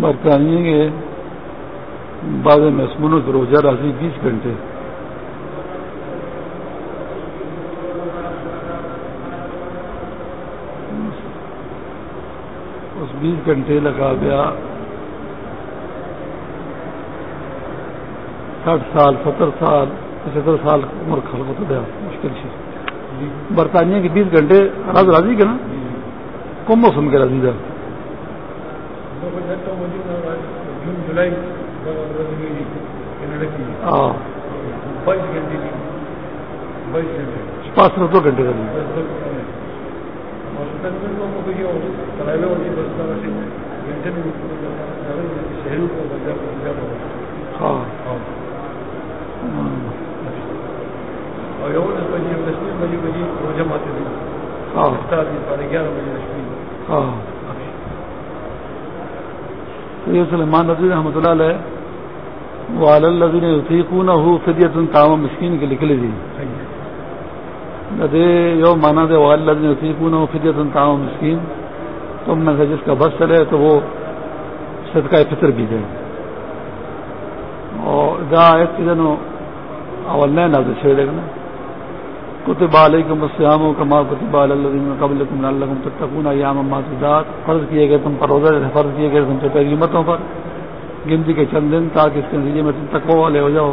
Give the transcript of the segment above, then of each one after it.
برطانیہ کے بعض مسمونوں کے روزہ راضی بیس گھنٹے اس گھنٹے لگا گیا۔ ساٹھ سال، ستر سال، پچہتر سال عمر خلق گیا مشکل سے برطانیہ کے بیس گھنٹے راز راضی کے نا؟ کم موسم کے راضی تھا ہاں۔ پانچ سو دو گھنٹے۔ ہاں ہاں یہ سلمان نظیر رحمۃ اللہ علیہ وہ الدین یوسیقون ہو فدیت تعام مسکین کے لکھ لیجیے ندے یو مانا دے والدین یوسیقون ہو فدیت تعام مسکین تم میں سے جس کا بس چلے تو وہ صدقہ فطر بھی دے۔ اور دا ایک دن اول نازل چھوڑ دے گا کتب علیکم السلام کما کتب الذین قبلکم لعلکم تتقون۔ ایام معدودات۔ فرض کیے گئے تم پر روزہ فرض کیے گئے تم سے پہلی امتوں پر۔ گنتی کے چند دن تاکہ اس کے نتیجے میں تم تقوی والے ہو جاؤ۔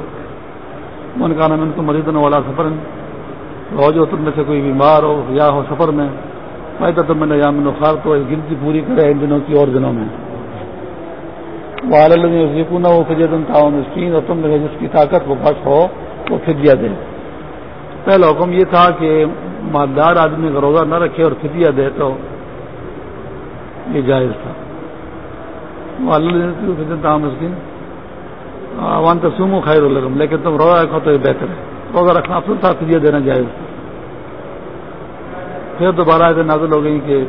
من کانا من کو مریض والا سفر ہو جو تم میں سے کوئی بیمار ہو، یا ہو سفر میں میں تو تم میں یا من تو گنتی پوری کرے ان دنوں کی اور دنوں میں۔ وال یقین وہ فجر تعاون مسکین اور تم میں جس کی طاقت وہ بس ہو، وہ فدیہ دے۔ پہلا حکم یہ تھا کہ مالدار آدمی کا روزہ نہ رکھے اور فدیہ دے تو یہ جائز تھا۔ مسکین وان تو سومو خیر الرم لیکن تم روزہ رکھو تو یہ بہتر ہے۔ روزہ رکھنا افسر تھا فدیہ دینا جائز پھر دوبارہ ایسے نازل ہو گئی کہ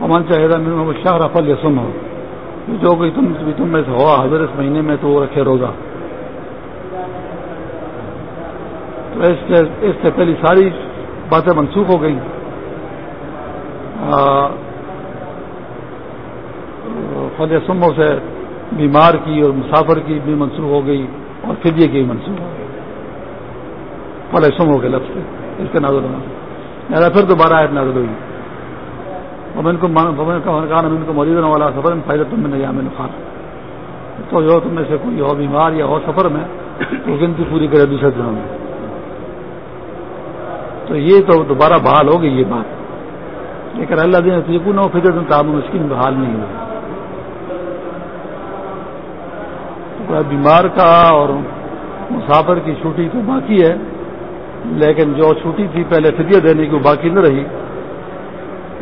امن چاہیے شاہ رفل یا سن ہو۔ جو کوئی تم تم میں سے ہوا حضرت اس مہینے میں تو وہ رکھے روزہ۔ تو اس سے اس سے پہلی ساری باتیں منسوخ ہو گئی فل سمو سے بیمار کی اور مسافر کی بھی منسوخ ہو گئی اور فدیے کی بھی منسوخ ہو گئی۔ فل سمو کے لفظ سے، اس کے نازل ہونا۔ لہٰذا پھر دوبارہ آیت نازل ہوئی۔ ان کو کہا ان کو موجود والا سفر میں پہلے تم میں نہیں میں نخار تو جو تم میں سے کوئی ہو بیمار یا ہو سفر میں تو گنتی پوری کرے دوسرے دنوں میں تو یہ تو دوبارہ بحال ہو گئی یہ بات۔ لیکن اللہ دین تجیبو نہ ہو فکر تعام مشکل بحال نہیں ہوا بیمار کا اور مسافر کی چھٹی تو باقی ہے۔ لیکن جو چھٹی تھی، پہلے فدیہ دینے کی وہ باقی نہ رہی۔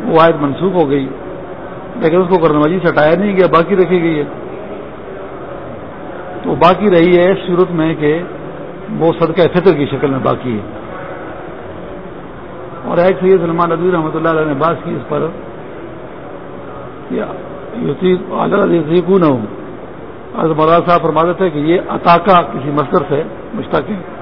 وہ آیت منسوخ ہو گئی۔ لیکن اس کو کرنوازی سے ہٹایا نہیں گیا، باقی رکھی گئی ہے۔ تو باقی رہی ہے صورت میں کہ وہ صدقہ فطر کی شکل میں باقی ہے۔ اور ایک سید سلمان ندوی رحمۃ اللہ علیہ نے بات کی اس پر نہ مراد صاحب فرماتے تھے کہ یہ عطاقہ کسی مصدر سے مشتق ہے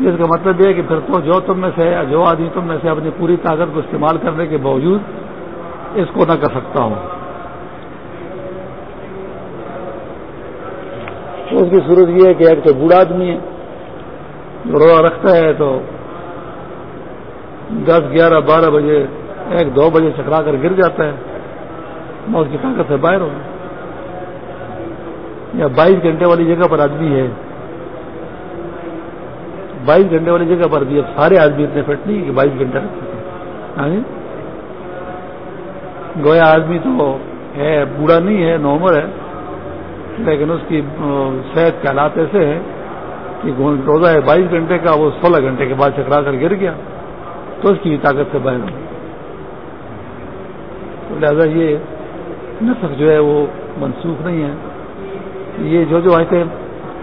اس کا مطلب یہ ہے کہ پھر تو جو تم میں سے جو آدمی تم میں سے اپنی پوری طاقت کو استعمال کرنے کے باوجود اس کو نہ کر سکتا ہوں۔ تو اس کی صورت یہ ہے کہ ایک تو بوڑھا آدمی ہے، جو روزہ رکھتا ہے تو دس، گیارہ، بارہ بجے، ایک، دو بجے چکرا کر گر جاتا ہے۔ موت کی طاقت سے باہر ہو۔ یا بائیس گھنٹے والی جگہ پر آدمی ہے۔ بائیس گھنٹے والی جگہ پر بھی اب سارے آدمی اتنے فٹ نہیں کہ بائیس گھنٹے رکھ ہاں جی؟ گویا آدمی تو ہے، بوڑھا نہیں ہے نومر ہے، لیکن اس کی صحت کے حالات ایسے ہیں کہ روزہ ہے بائیس گھنٹے کا، وہ سولہ گھنٹے کے بعد چکرا کر گر گیا۔ تو اس کی طاقت سے باہر ہو تو لہٰذا یہ نسخ جو ہے وہ منسوخ نہیں ہے۔ یہ جو جو آئے تھے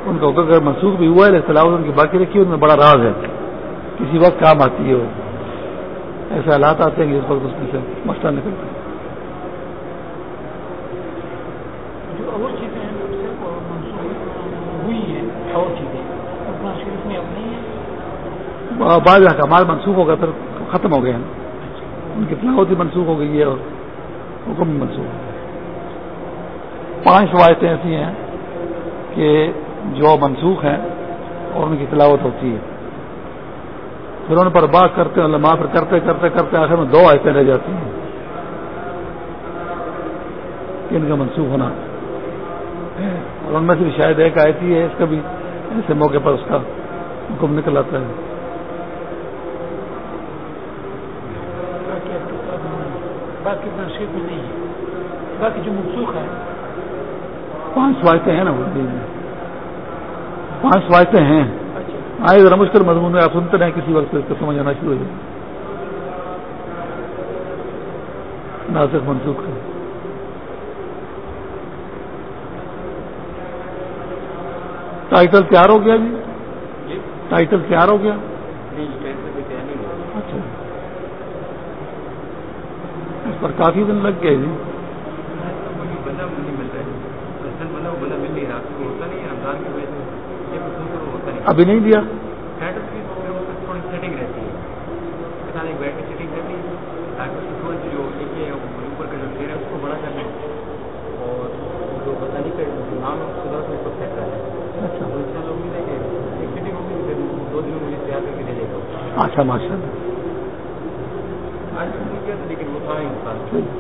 ان کا اگر منسوخ بھی ہوا ہے ان کی باقی رکھی ان میں بڑا راز ہے۔ کسی وقت کام آتی ہے ایسے حالات آتے ہیں کہ اس وقت اس میں سے مسئلہ نکلتا ہے۔ جو اور چیزیں ہیں ہوئی ہیں اور چیزیں شریف میں اب نہیں ہے بعض احکامات منسوخ ہو گئے پھر ختم ہو گئے ہیں۔ ان کی تلاوت ہی منسوخ ہو گئی ہے اور حکم بھی منسوخ۔ ہو پانچ روایتیں ایسی ہیں کہ جو منسوخ ہیں اور ان کی تلاوت ہوتی ہے۔ پھر ان پر بات کرتے ہیں علماء پھر کرتے کرتے کرتے آخر میں دو آیتیں رہ جاتی ہیں کہ ان کا منسوخ ہونا۔ اور ان میں سے بھی شاید ایک آیتی ہے اس کا بھی ایسے موقع پر اس کا حکم نکل آتا ہے۔ باقی ناشے میں نہیں ہے باقی جو منسوخ ہے۔ پانچ سوائتیں ہیں نا وہ۔ پانچ سوائتیں ہیں۔ آئے ذرا مشکل مضمون میں آپ سنتے رہیں کسی وقت اس کو سمجھ آنا شروع ہو جائے۔ ناسک منسوخ ہے ٹائٹل تیار ہو گیا جی؟ ٹائٹل تیار ہو گیا؟ اچھا۔ پر کافی دن لگ گئے جی۔ ابھی نہیں دیا۔ اچھا۔ ماشاء اللہ لیکن وہ تھا ہی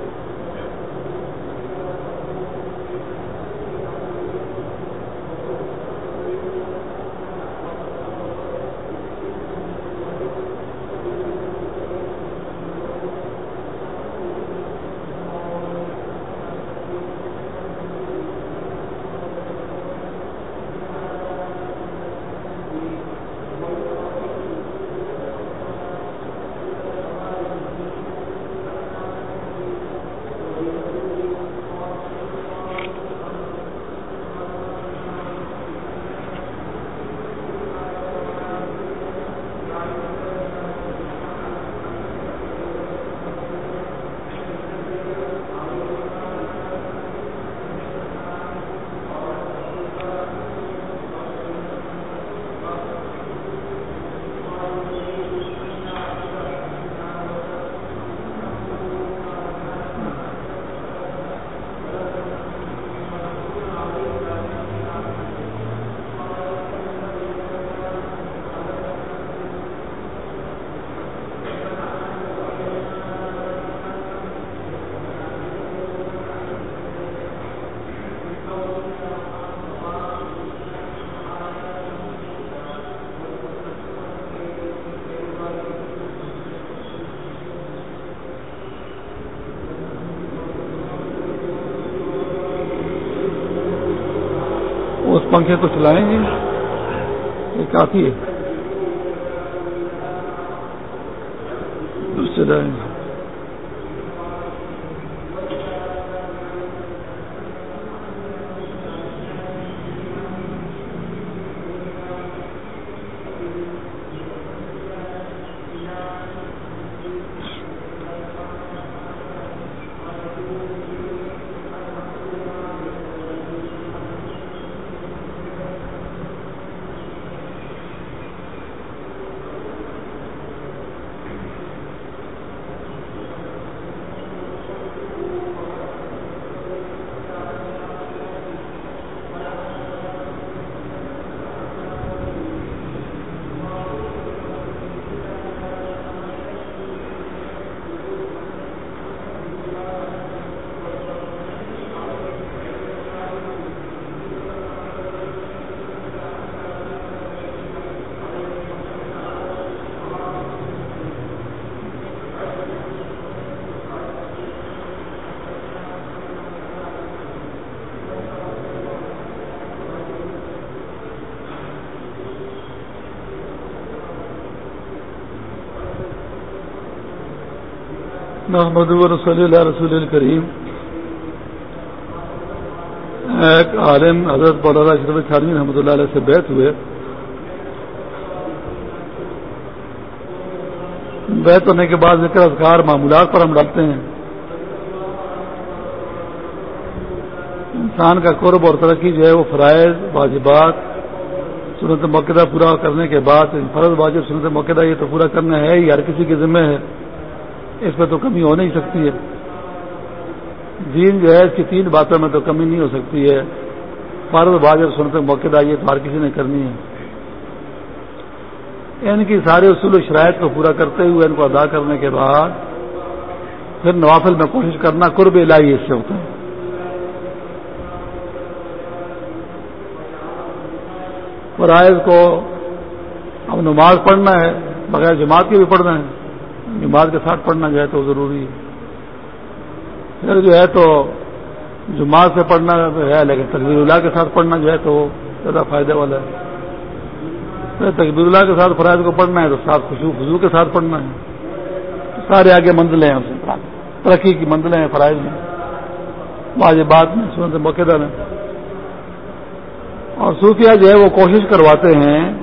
پنکھے کو چلائیں گے؟ یہ کافی ہے۔ چلائیں گے محمد رسول اللہ رسول الکریم ایک عالم حضرت مولانا اشرف خارمی رحمۃ اللہ علیہ سے بیت ہوئے. بیت ہونے کے بعد ذکر اذکار معمولات پر ہم ڈالتے ہیں. انسان کا قرب اور ترقی جو ہے وہ فرائض، واجبات، سنت موقع پورا کرنے کے بعد، فرض، واجب، سنت موقع یہ تو پورا کرنا ہے ہی ہر کسی کے ذمہ ہے. اس میں تو کمی ہو نہیں سکتی ہے۔ دین جو ہے، اس کی تین باتوں میں تو کمی نہیں ہو سکتی ہے۔ فرض واجب سنت موقع یہ تو ہر کسی نے کرنی ہے۔ ان کی سارے اصول و شرائط کو پورا کرتے ہوئے، ان کو ادا کرنے کے بعد پھر نوافل میں کوشش کرنا قرب الہی اس سے ہوتا ہے۔ فرائض کو اب نماز پڑھنا ہے، بغیر جماعت کے بھی پڑھنا ہے۔ جماعت کے ساتھ پڑھنا جو ہے تو ضروری ہے۔ پھر جو ہے تو جماعت سے پڑھنا ہے، لیکن تقبیر اللہ کے ساتھ پڑھنا جو ہے تو زیادہ فائدے والا ہے۔ تقبیر اللہ کے ساتھ فرائض کو پڑھنا ہے تو ساتھ خوشو خزو کے ساتھ پڑھنا ہے۔ سارے آگے منزلیں ہیں ترقی کی منزلیں ہیں، فرائض میں واجبات میں سنت موقع میں اور صوفیہ جو ہے وہ کوشش کرواتے ہیں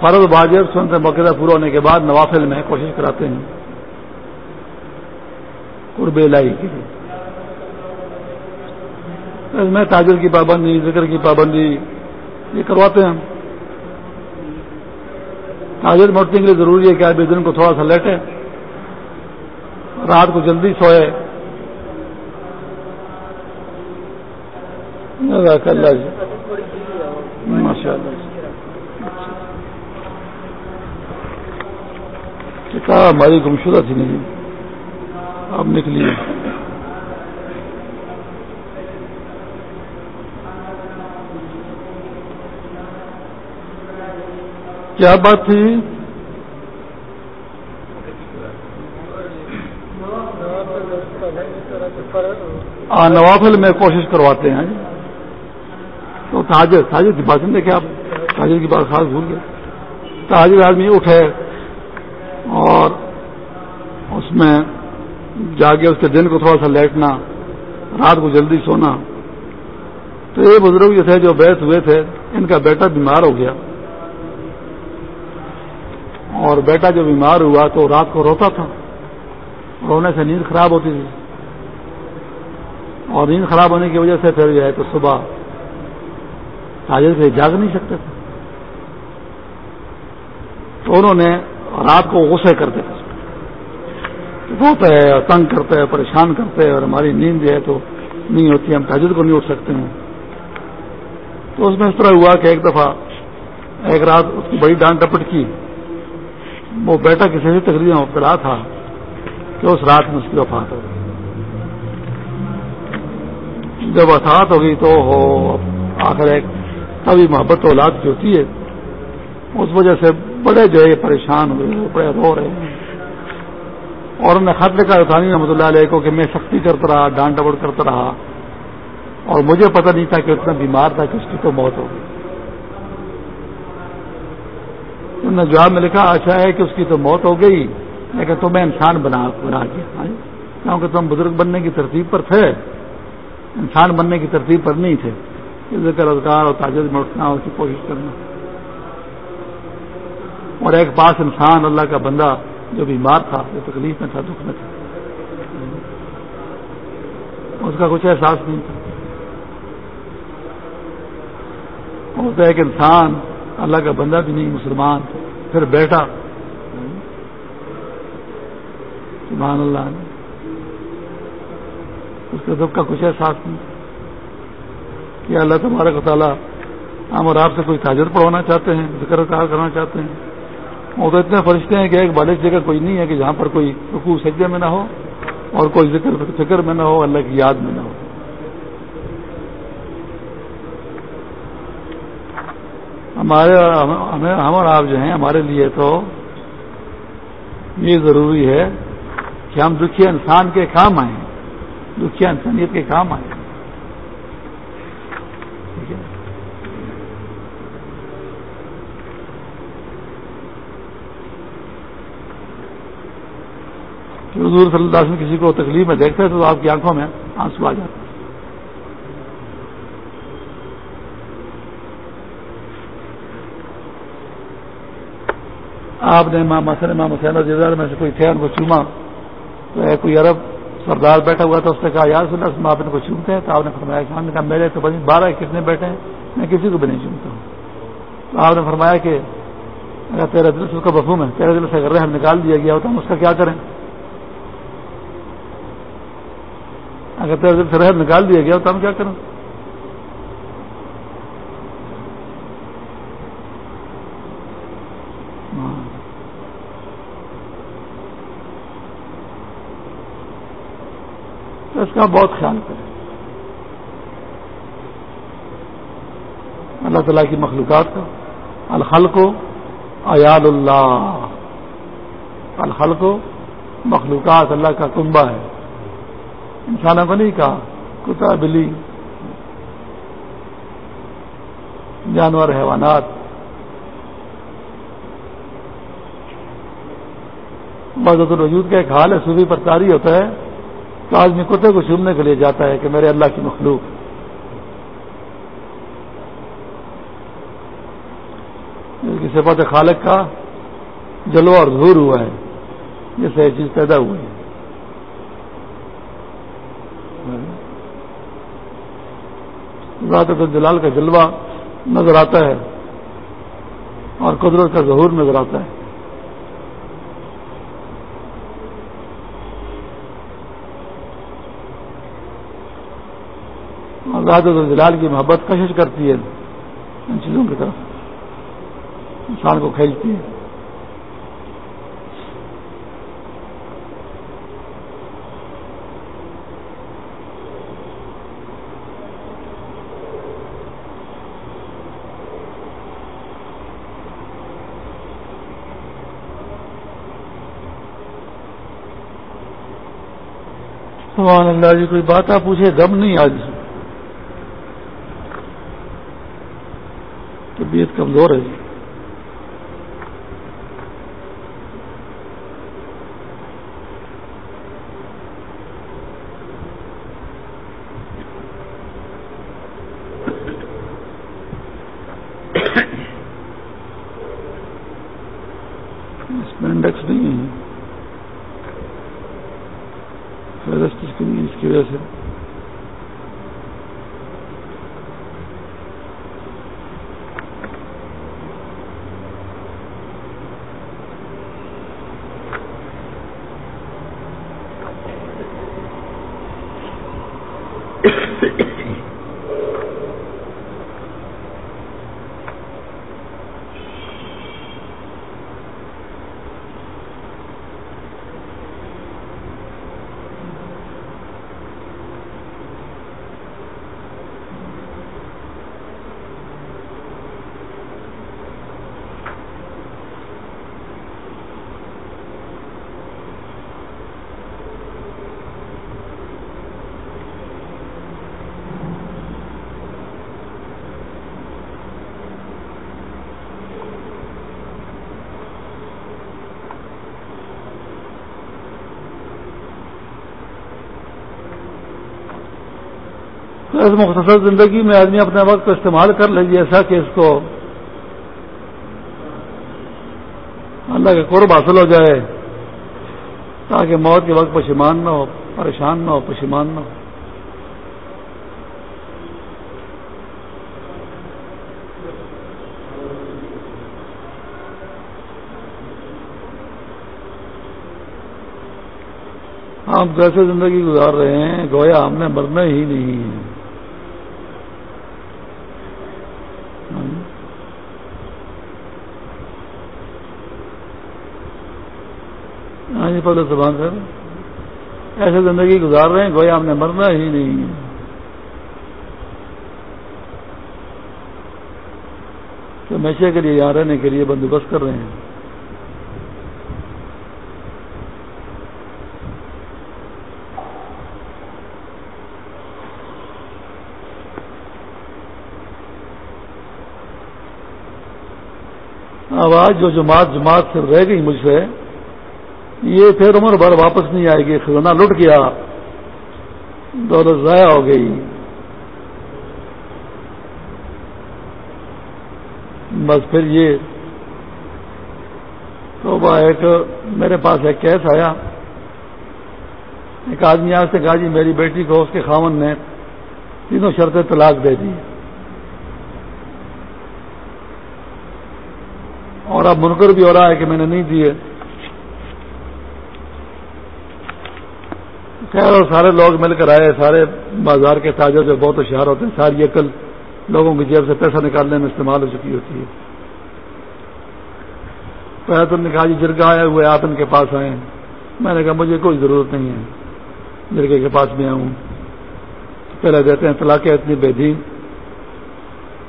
فرض واجب سنت موقع پورا ہونے کے بعد نوافل میں کوشش کراتے ہیں۔ قرب الہی کے لیے۔ اس میں تاجر کی پابندی، ذکر کی پابندی یہ کرواتے ہیں۔ تاجر موٹنے کے لیے ضروری ہے کہ آپ دن کو تھوڑا سا لیٹے۔ رات کو جلدی سوئے۔ اللہ جی۔ ماشاء اللہ کہا، ہماری گمشدہ تھی نہیں اب نکلی کیا بات تھی؟ نوافل میں کوشش کرواتے ہیں۔ تو تاجر تاجر کی بات نہیں کیا آپ تاجر کی بات خاص بھول گئے۔ تاجر آدمی اٹھے۔ اور اس میں جا کے اس کے دن کو تھوڑا سا لیٹنا، رات کو جلدی سونا۔ تو یہ بزرگ جو تھے، جو بیس ہوئے تھے، ان کا بیٹا بیمار ہو گیا۔ اور بیٹا جو بیمار ہوا تو رات کو روتا تھا۔ رونے سے نیند خراب ہوتی تھی۔ اور نیند خراب ہونے کی وجہ سے پھر جو ہے تو صبح تاجر سے جاگ نہیں سکتے تھے۔ تو انہوں نے رات کو غصے کرتے تھے۔ روتا ہے تنگ کرتے ہیں، پریشان کرتے ہیں اور ہماری نیند جو ہے تو نہیں ہوتی، ہم تاجر کو نہیں اٹھ سکتے ہیں۔ تو اس میں اس طرح ہوا کہ ایک دفعہ ایک رات اس کی بڑی ڈانٹ ڈپٹ کی۔ وہ بیٹا کسی بھی تقریب مبتلا تھا کہ اس رات میں اس کی وفات ہو گئی۔ جب وفات ہو گئی تو ہو آخر ایک کبھی محبت اولاد کی ہوتی ہے۔ اس وجہ سے بڑے جو ہے پریشان ہوئے بڑے رو رہے ہیں۔ اور انہوں نے خط لکھا ثانی رحمۃ اللہ علیہ کو کہ میں سختی کرتا رہا، ڈانٹ ڈبٹ کرتا رہا۔ اور مجھے پتہ نہیں تھا کہ اتنا بیمار تھا کہ اس کی تو موت ہو گئی۔ انہوں نے جواب میں لکھا اچھا ہے کہ اس کی تو موت ہو گئی لیکن تمہیں انسان بنا بنا دیا ہاں جی۔ کیونکہ تم بزرگ بننے کی ترتیب پر تھے۔ انسان بننے کی ترتیب پر نہیں تھے۔ ذکر روزگار اور تاجر میں اٹھنا اس کی کوشش کرنا۔ اور ایک پاس انسان اللہ کا بندہ جو بیمار تھا، جو تکلیف میں تھا، دکھ میں تھا۔ اس کا کچھ احساس نہیں تھا۔ ہوتا ایک انسان اللہ کا بندہ بھی نہیں، مسلمان پھر بیٹا۔ سبحان اللہ۔ اس کے دکھ کا کچھ احساس نہیں۔ کہ اللہ تبارک و تعالیٰ ہم اور آپ سے کوئی تاجر پڑھوانا چاہتے ہیں، ذکر کار کرنا چاہتے ہیں۔ وہ تو اتنے فرشتے ہیں کہ ایک بالش جگہ کوئی نہیں ہے کہ جہاں پر کوئی رکو سجدے میں نہ ہو اور کوئی ذکر فکر میں نہ ہو، اللہ کی یاد میں نہ ہو۔ ہمارے ہم اور آپ جو ہیں ہمارے لیے تو یہ ضروری ہے کہ ہم دکھیا انسان کے کام آئیں دکھیا انسانیت کے کام آئیں۔ حضور صلی اللہ علیہ وسلم کسی کو تکلیف میں دیکھتے ہیں تو آپ کی آنکھوں میں آنسو آ جاتے آپ نے ماں مسن حسین رضی میں سے کوئی تھے، ان کو چوما۔ تو ایک کوئی عرب، سردار بیٹھا ہوا تھا، اس نے کہا یار سن آپ ان کو چومتے ہیں؟ تو آپ نے فرمایا کہ نے کہا، میرے تو بنی، بارہ کتنے بیٹھے ہیں، میں کسی کو بھی نہیں چومتا ہوں۔ تو آپ نے فرمایا کہ اگر تیرے دل سے اس کا بفوم ہے تیرے دل سے اگر رحم نکال دیا گیا ہوتا، ہم اس کا کیا کریں؟ اگر تیرے نکال دیا گیا تو ہم کیا کریں؟ تو اس کا بہت خیال کرے اللہ تعالیٰ کی مخلوقات کا۔ الخل کو ایال اللہ۔ الخل کو مخلوقات اللہ کا کنبہ ہے۔ انسانوں کو نہیں کہا کتا، بلی، جانور، حیوانات۔ بہت الوجود کا ایک حال ہے صوبی پر تاری ہوتا ہے تو آدمی کتے کو چومنے کے لیے جاتا ہے کہ میرے اللہ کی مخلوق۔ صفت خالق کا جلوہ اور ظہور ہوا ہے جس سے یہ چیز پیدا ہوئی ہے۔ ذات جلال کا جلوہ نظر آتا ہے اور قدرت کا ظہور نظر آتا ہے۔ جلال کی محبت کشش کرتی ہے ان چیزوں کی طرف، انسان کو کھینچتی ہے۔ سبحان اللہ جی کوئی بات آپ پوچھے دم نہیں آج جی۔ طبیعت کمزور ہے جی اس میں انڈیکس نہیں ہے فہرست اس کی نہیں اس کی وجہ سے اس مختصر زندگی میں آدمی اپنے وقت کو استعمال کر لے ایسا کہ اس کو اللہ کے قرب حاصل ہو جائے، تاکہ موت کے وقت پشیمان نہ ہو، پریشان نہ ہو، پشیمان نہ ہو۔ ہم کیسے زندگی گزار رہے ہیں، گویا ہم نے مرنا ہی نہیں ہے۔ ہاں جی پہلے زبان سر ایسے زندگی گزار رہے ہیں، گویا ہم نے مرنا ہی نہیں ہے۔ تو ہمیشہ کے لیے، یہاں رہنے کے لیے بندوبست کر رہے ہیں۔ آواز جو جماعت جماعت سے رہ گئی مجھ سے یہ پھر عمر بھر واپس نہیں آئے گی، خزانہ لٹ گیا۔ دولت ضائع ہو گئی۔ بس پھر یہ تو وہ ایک میرے پاس ایک کیس آیا۔ ایک آدمی آج سے کہا جی میری بیٹی کو اس کے خامن نے تینوں شرطیں طلاق دے دی۔ اور اب منکر بھی ہو رہا ہے کہ میں نے نہیں دیے۔ خیر اور سارے لوگ مل کر آئے، سارے بازار کے تاجر جو بہت ہوشیار ہوتے ہیں، ساری عقل لوگوں کی جیب سے پیسہ نکالنے میں استعمال ہو چکی ہوتی ہے۔ تو نے کہا جی جرگا آئے ہوئے آپ ان کے پاس آئے۔ میں نے کہا، مجھے کوئی ضرورت نہیں ہے، جرگے کے پاس میں آؤں۔ پہلے دیتے ہیں، طلاقیں اتنی بے دین۔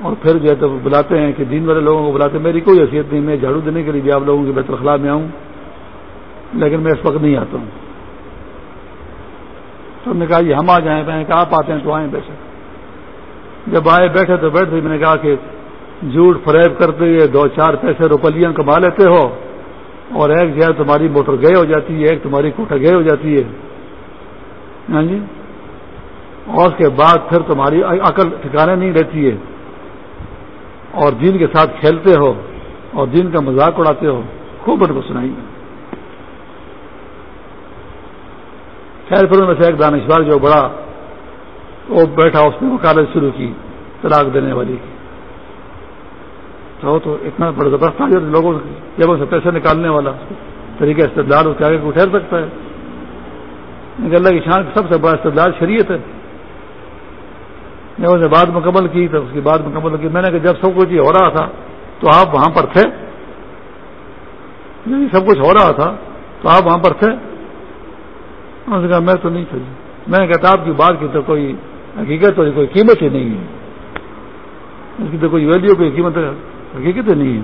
اور پھر جو ہے تو بلاتے ہیں کہ دین والے لوگوں کو بلاتے ہیں۔ میری کوئی حیثیت نہیں، میں جھاڑو دینے کے لیے بھی آپ لوگوں کے بیت الخلاء میں آؤں، لیکن میں اس وقت نہیں آتا ہوں۔ تو نے کہا جی ہم آ جائیں، میں نے کہا، آپ آتے ہیں تو آئیں بیٹھے. جب آئے بیٹھے تو بیٹھے، میں نے کہا کہ جھوٹ فریب کرتے ہوئے دو چار پیسے روپلیاں کما لیتے ہو اور ایک جو ہے تمہاری موٹر گئے ہو جاتی ہے، ایک تمہاری کوٹا گئے ہو جاتی ہے۔ ہاں جی؟ اور اس کے بعد پھر تمہاری عقل ٹھکانے نہیں رہتی ہے۔ اور دین کے ساتھ کھیلتے ہو اور دین کا مذاق اڑاتے ہو۔ خوب ان کو سنائی۔ خیر پھر میں سے ایک دانشور جو بڑا وہ بیٹھا اس نے وکالت شروع کی، طلاق دینے والی کی۔ تو اتنا بڑا زبردست آ لوگوں جب سے پیسے نکالنے والا طریقہ استدلال اس کے آگے کو ٹھہر سکتا ہے۔ اللہ کی شان سب سے بڑا استدلال شریعت ہے۔ جب اس نے بات مکمل کی تو اس کی بات مکمل کی۔ میں نے کہا، جب سب کچھ یہ ہو رہا تھا تو آپ وہاں پر تھے۔ سب کچھ ہو رہا تھا تو آپ وہاں پر تھے۔ نے کہا، میں تو نہیں تھا جی. میں نے کہتا آپ کی بات کی تو کوئی حقیقت تو کوئی قیمت ہی نہیں ہے. اس کی تو کوئی ویلیو کوئی قیمت حقیقت ہی نہیں ہے۔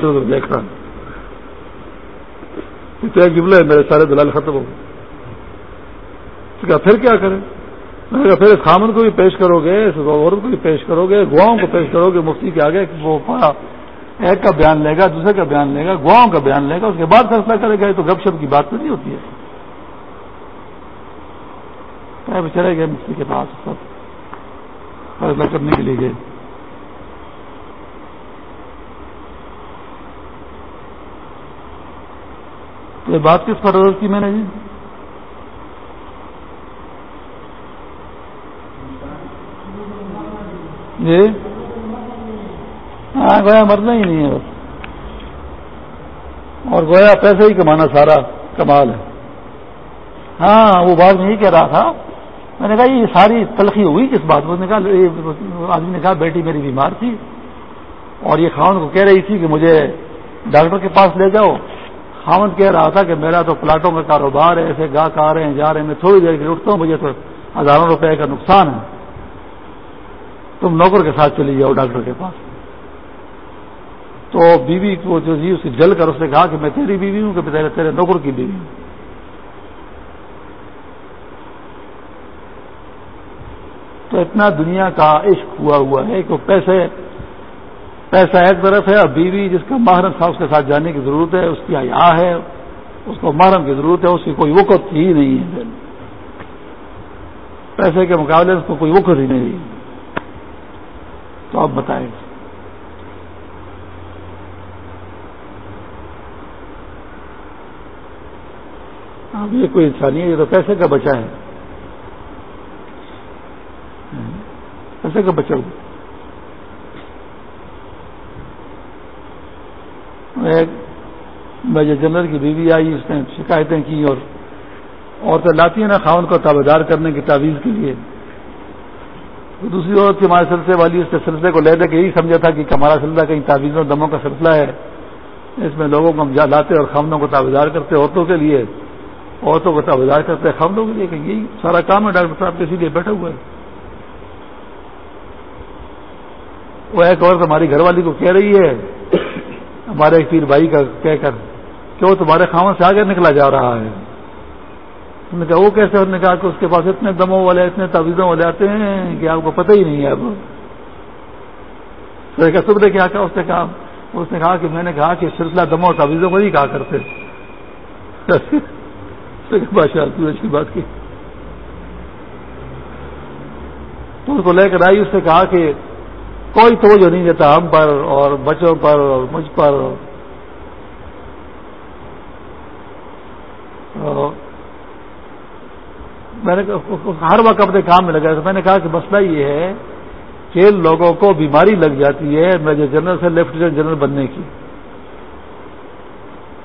تو دیکھ رہا تو ایک جملہ ہے، میرے سارے دلال ختم ہو گئے۔ پھر کیا کریں؟ میں نے کہا، پھر خامن کو بھی پیش کرو گے عورت کو بھی پیش کرو گے گواؤں کو پیش کرو گے مفتی کے آگے وہ ایک کا بیان لے گا، دوسرے کا بیان لے گا گواؤں کا بیان لے گا، اس کے بعد فیصلہ کرے گا۔ تو گپ شپ کی بات تو نہیں ہوتی ہے۔ چلے گئے مفتی کے پاس سب۔ فیصلہ کرنے کے لیے گئے۔ تو یہ بات کس پر کی میں نے جی؟ جی؟ ہاں گویا مرنا ہی نہیں ہے بس۔ اور گویا پیسے ہی کمانا سارا کمال ہے۔ ہاں وہ بات نہیں کہہ رہا تھا۔ میں نے کہا، یہ ساری تلخی ہوئی کس بات نے کہا آدمی نے کہا، بیٹی میری بیمار تھی اور یہ خاون کو کہہ رہی تھی کہ مجھے ڈاکٹر کے پاس لے جاؤ۔ خاون کہہ رہا تھا کہ میرا تو پلاٹوں کا کاروبار ہے، ایسے گاہک آ رہے ہیں جا رہے ہیں، میں تھوڑی دیر کے اٹھتا ہوں، مجھے تو ہزاروں روپے کا نقصان ہے۔ تم نوکر کے ساتھ چلی جاؤ ڈاکٹر کے پاس۔ تو بیوی کو جو جی اسے جل کر اس نے کہا کہ میں تیری بیوی ہوں، کہ تیرے نوکر کی بیوی ہوں۔ اتنا دنیا کا عشق ہوا ہوا ہے کہ پیسے، پیسہ ایک طرف ہے اور بیوی جس کا محرم تھا اس کے ساتھ جانے کی ضرورت ہے، اس کی حیا ہے، اس کو محرم کی ضرورت ہے، اس کی کوئی وقت ہی نہیں ہے۔ پیسے کے مقابلے اس کو کوئی وقت ہی نہیں۔ ہے تو آپ بتائیں۔ اب یہ کوئی انسانی ہے یہ تو پیسے کا بچا ہے؟ پیسے کا بچا ہوا میجر جنرل کی بیوی آئی، اس نے شکایتیں کی اور عورتیں لاتی ہیں نا خاون کو تابدار کرنے کی تعویذ کے لیے۔ دوسری عورت کی ہمارے سلسلے والی اس نے سلسلے کو لے دے کے یہی سمجھا تھا کہ ہمارا سلسلہ کہیں تعویذوں دموں کا سلسلہ ہے۔ اس میں لوگوں کو ہم لاتے اور خامدوں کو تابدار کرتے عورتوں کے لیے۔ عورتوں کو تابدار کرتے خامدوں کے لیے کہ یہی سارا کام ہے، ڈاکٹر صاحب کسی لیے بیٹھے ہوئے وہ ایک عورت ہماری گھر والی کو کہہ رہی ہے، ہمارے ایک پیر بھائی کا کہہ کر، کہ وہ تمہارے خامن سے آگے نکلا جا رہا ہے۔ نے کہا، وہ کیسے؟ نے کہا کہ اس کے پاس اتنے دموں والے، اتنے تعویذوں والے آتے ہیں کہ آپ کو پتہ ہی نہیں ہے اب۔ صبح کیا کہا؟ اس نے کہا، اس نے کہا کہ میں نے کہا کہ سلسلہ دموں اور تعویذوں کو نہیں کہا کرتے۔ بادشاہ اچھی بات کی۔ تو اس کو لے کر آئی، اس نے کہا کہ کوئی توجہ نہیں دیتا ہم پر اور بچوں پر اور مجھ پر میں نے ہر وقت اپنے کام میں لگا میں نے کہا کہ مسئلہ یہ ہے کہ لوگوں کو بیماری لگ جاتی ہے میجر جنرل سے لیفٹیننٹ جنرل بننے کی۔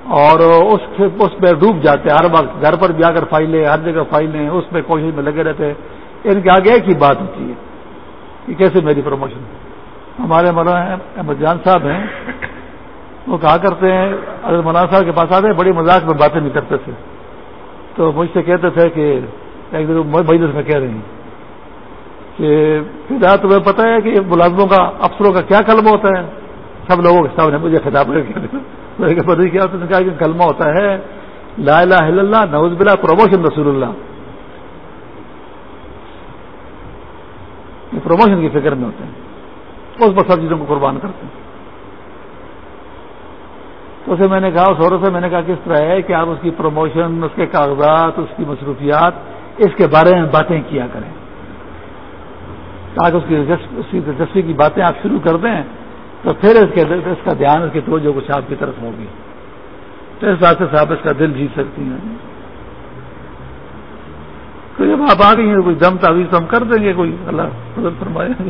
اور اس اس میں ڈوب جاتے ہر وقت۔ گھر پر بھی آ کر فائلیں، ہر جگہ فائلیں، اس میں کوشش میں لگے رہتے۔ ان کے آگے ایک ہی بات ہوتی ہے کہ کیسے میری پروموشن ہمارے مولانا احمد جان صاحب ہیں، وہ کہا کرتے ہیں اگر مولانا صاحب کے پاس آتے بڑی مذاق میں باتیں نہیں کرتے تھے۔ تو مجھ سے کہتے تھے کہ ایک دن مجلس میں کہہ رہے ہیں کہ تمہیں پتہ ہے کہ ملازموں کا، افسروں کا کیا کلمہ ہوتا ہے؟ سب لوگوں کے سامنے مجھے خطاب کیا نے کہا کہ کلمہ ہوتا ہے، لا الہ الا اللہ نوز بلا پروموشن رسول اللہ۔ یہ پروموشن کی فکر میں ہوتے ہیں۔ اس پر سب چیزوں کو قربان کرتے ہیں۔ تو اسے میں نے کہا، اس عورت سے میں نے کہا، کس طرح ہے کہ آپ اس کی پروموشن اس کے کاغذات، اس کی مصروفیات، اس کے بارے میں باتیں کیا کریں۔ تاکہ اس کی دلچسپی کی باتیں آپ شروع کر دیں، تو پھر اس کے اس کا دھیان، اس کی توجہ کچھ آپ کی طرف ہوگی۔ تو اس بات سے صاحب اس کا دل جیت سکتی ہیں۔ تو جب آپ آ گئی ہیں کوئی دم تعویذ تو ہم کر دیں گے، کوئی اللہ فرمائے۔